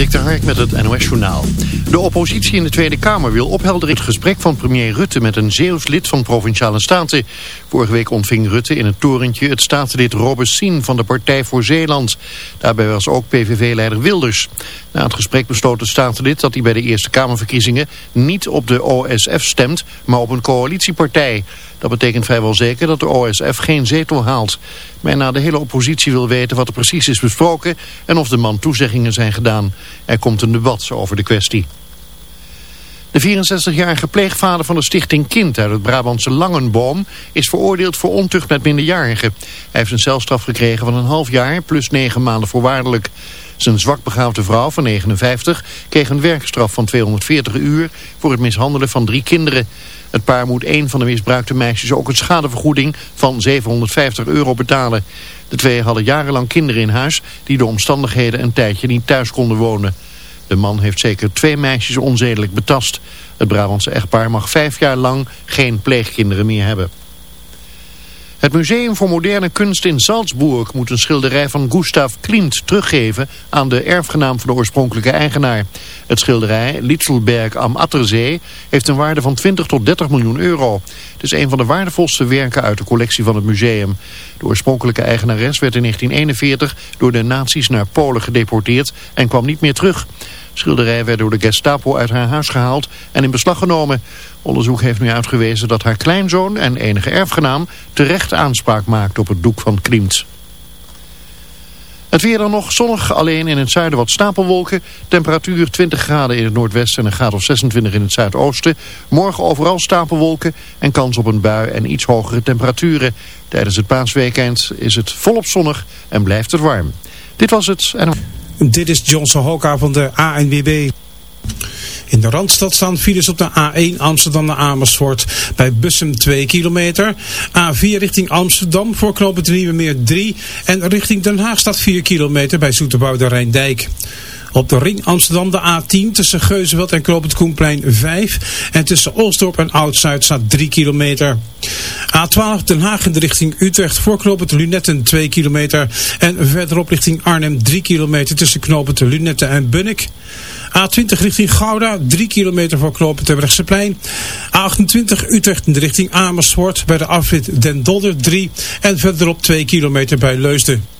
Dik de met het NOS Journaal. De oppositie in de Tweede Kamer wil ophelderen het gesprek van premier Rutte met een Zeeuws lid van Provinciale Staten. Vorige week ontving Rutte in het torentje het staatslid Robesien van de Partij voor Zeeland. Daarbij was ook PVV-leider Wilders. Na het gesprek besloot het staatslid dat hij bij de Eerste Kamerverkiezingen niet op de OSF stemt, maar op een coalitiepartij. Dat betekent vrijwel zeker dat de OSF geen zetel haalt. Bijna de hele oppositie wil weten wat er precies is besproken en of de man toezeggingen zijn gedaan. Er komt een debat over de kwestie. De 64-jarige pleegvader van de stichting Kind uit het Brabantse Langenboom is veroordeeld voor ontucht met minderjarigen. Hij heeft een celstraf gekregen van een half jaar plus negen maanden voorwaardelijk. Zijn zwakbegaafde vrouw van 59 kreeg een werkstraf van 240 uur voor het mishandelen van drie kinderen. Het paar moet één van de misbruikte meisjes ook een schadevergoeding van 750 euro betalen. De twee hadden jarenlang kinderen in huis die door omstandigheden een tijdje niet thuis konden wonen. De man heeft zeker twee meisjes onzedelijk betast. Het Brabantse echtpaar mag vijf jaar lang geen pleegkinderen meer hebben. Het Museum voor Moderne Kunst in Salzburg moet een schilderij van Gustav Klimt teruggeven aan de erfgenaam van de oorspronkelijke eigenaar. Het schilderij, Litselberg am Atterzee, heeft een waarde van 20 tot 30 miljoen euro. Het is een van de waardevolste werken uit de collectie van het museum. De oorspronkelijke eigenares werd in 1941 door de nazi's naar Polen gedeporteerd en kwam niet meer terug. Schilderij werd door de Gestapo uit haar huis gehaald en in beslag genomen. Onderzoek heeft nu uitgewezen dat haar kleinzoon en enige erfgenaam terecht aanspraak maakt op het doek van Klimt. Het weer dan nog zonnig, alleen in het zuiden wat stapelwolken. Temperatuur 20 graden in het noordwesten en een graad of 26 in het zuidoosten. Morgen overal stapelwolken en kans op een bui en iets hogere temperaturen. Tijdens het paasweekend is het volop zonnig en blijft het warm. Dit was het. En... Dit is Johnson Hoka van de ANWB. In de Randstad staan files op de A1 Amsterdam naar Amersfoort. Bij Bussum 2 kilometer. A4 richting Amsterdam voor knooppunt Nieuwe Meer 3. En richting Den Haag staat 4 kilometer bij Zoeterbouw de Rijndijk. Op de ring Amsterdam de A10 tussen Geuzenveld en Knoopend Koenplein 5. En tussen Oostdorp en Oud-Zuid staat 3 kilometer. A12 Den Haag in de richting Utrecht voor Knoopend Lunetten 2 kilometer. En verderop richting Arnhem 3 kilometer tussen Knoopend Lunetten en Bunnik. A20 richting Gouda, 3 kilometer voor knooppunt Terbrechtseplein. A28 Utrecht in de richting Amersfoort bij de afrit Den Dolder 3. En verderop 2 kilometer bij Leusden.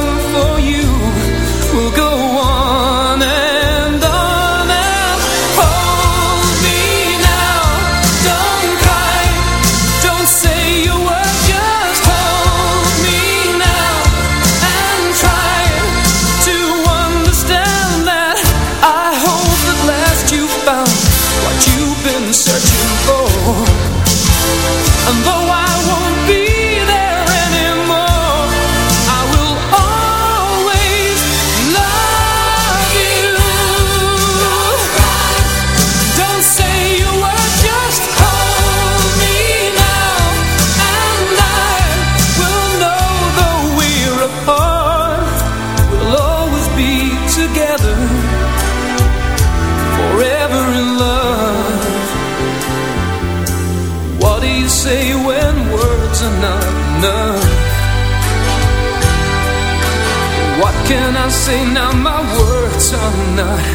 What can I say now? My words are not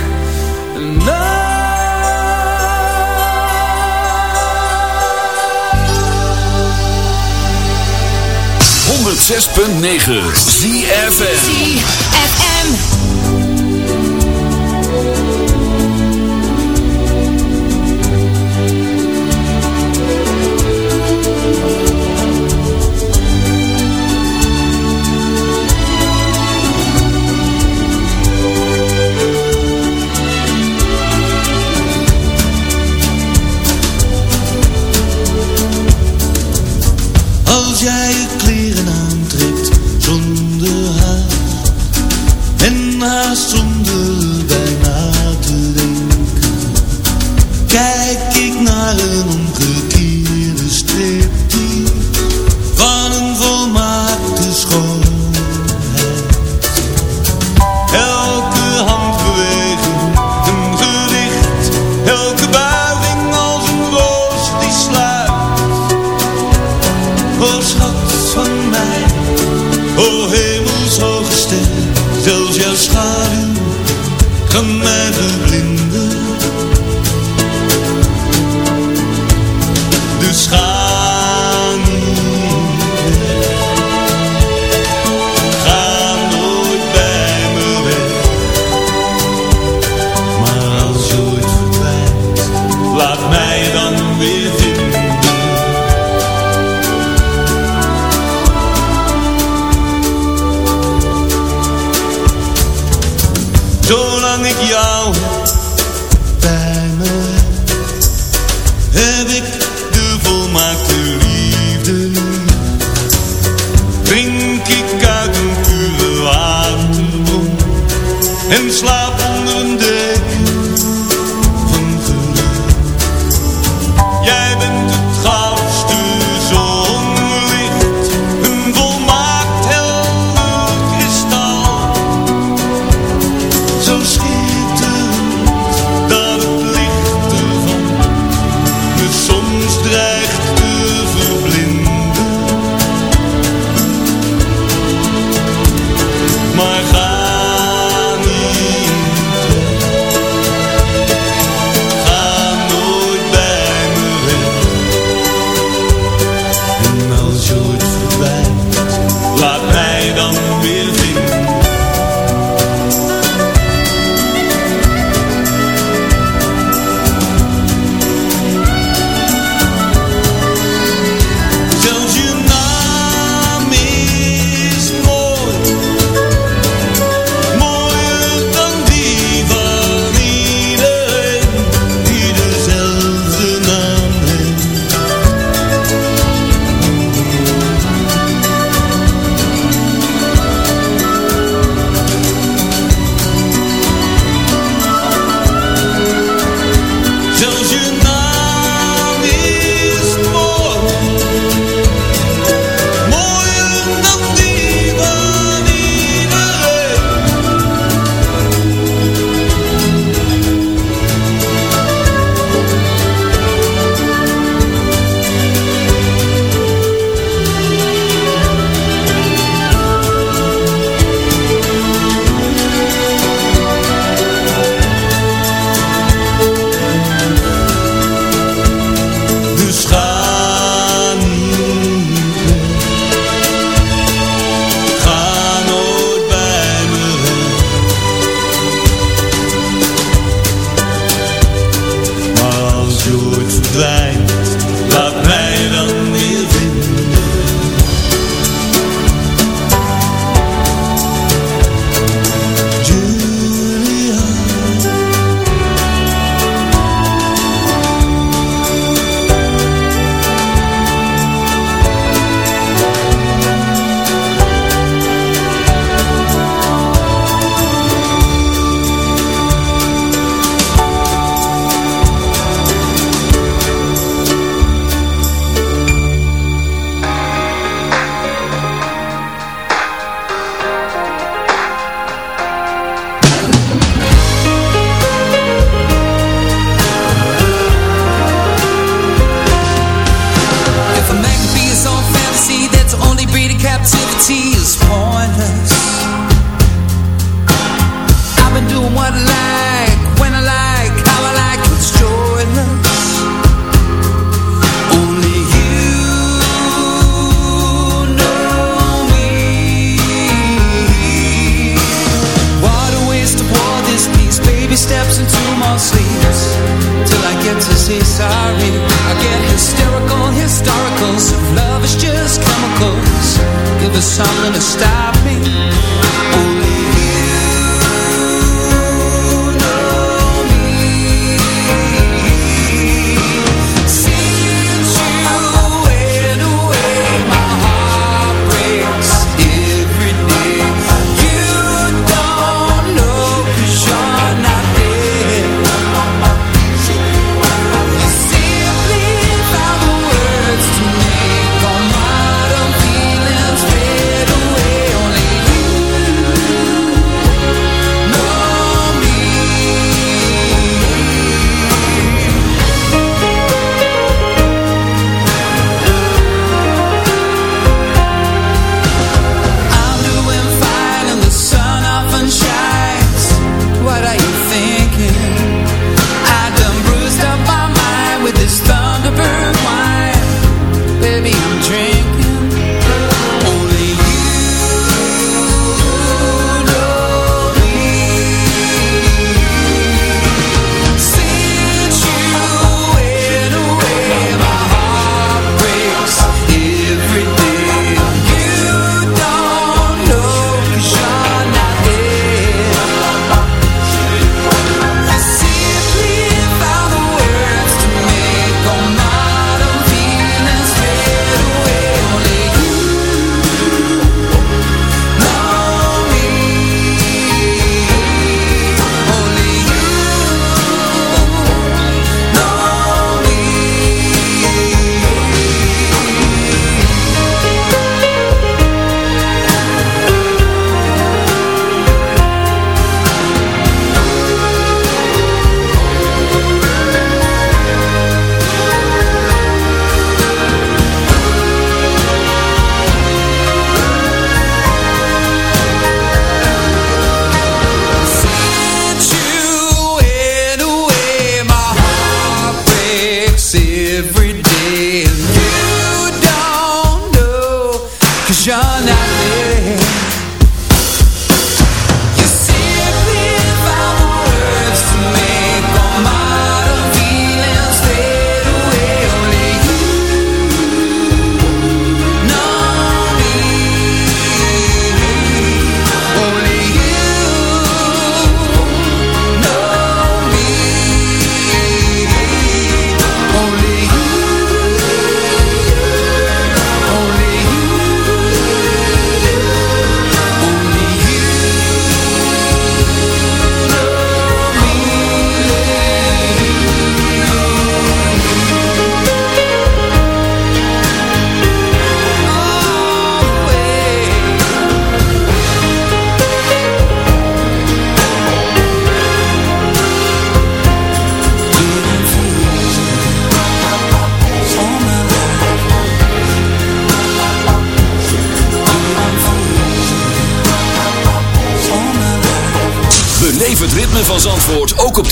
enough. Punt 106.9 ZFN heb ik de volmaakte liefde. Drink ik uit een pure waterbron en slaap.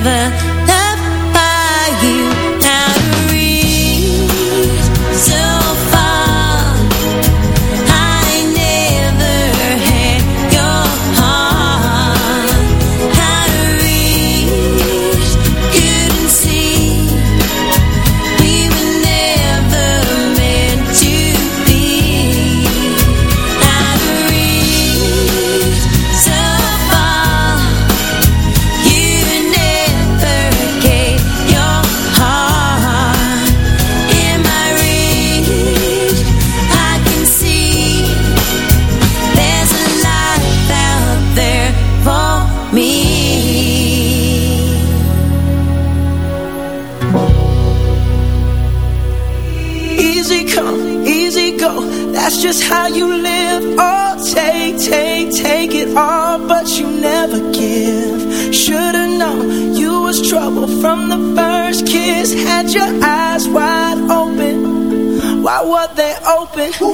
forever open?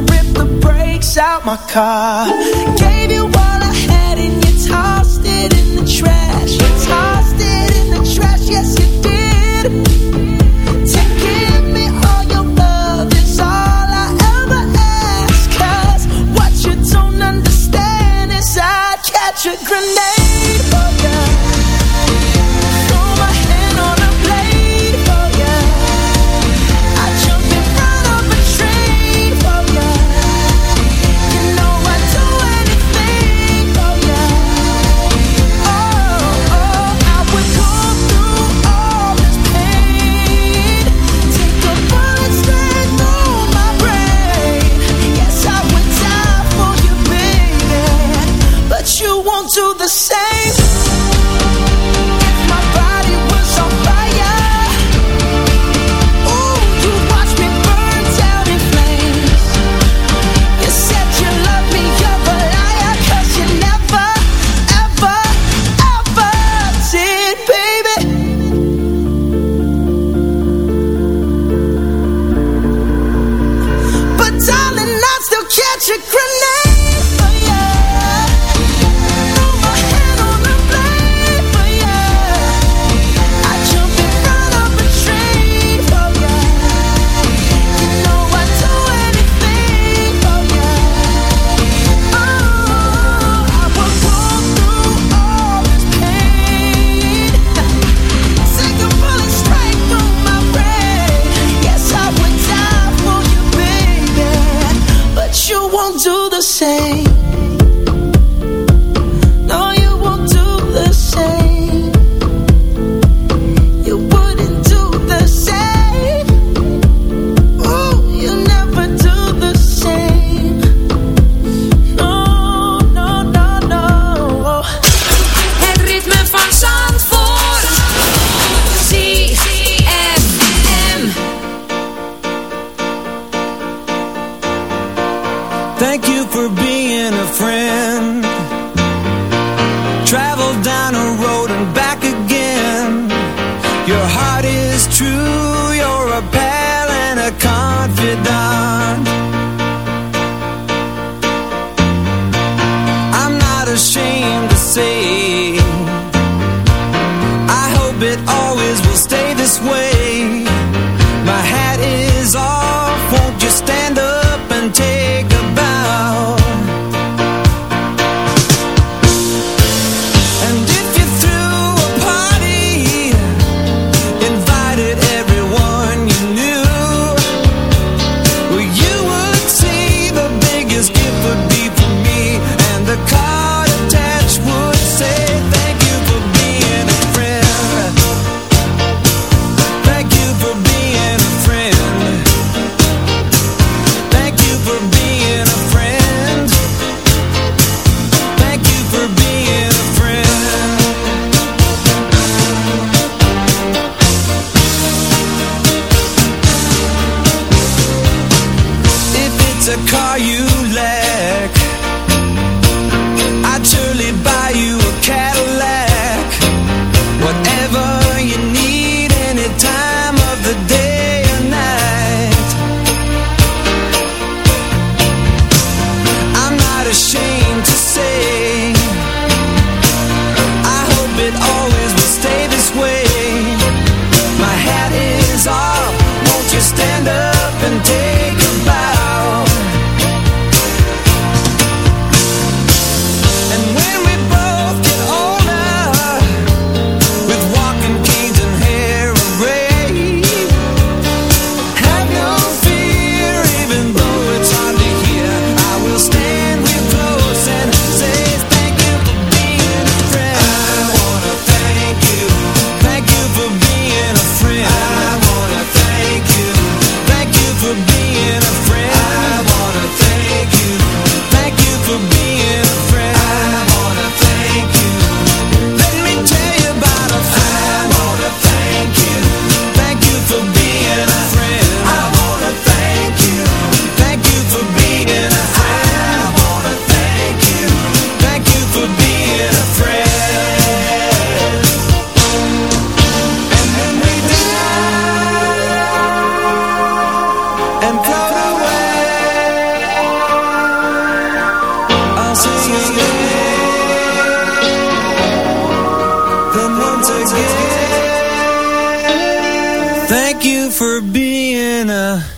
Rip the brakes out my car. Being a.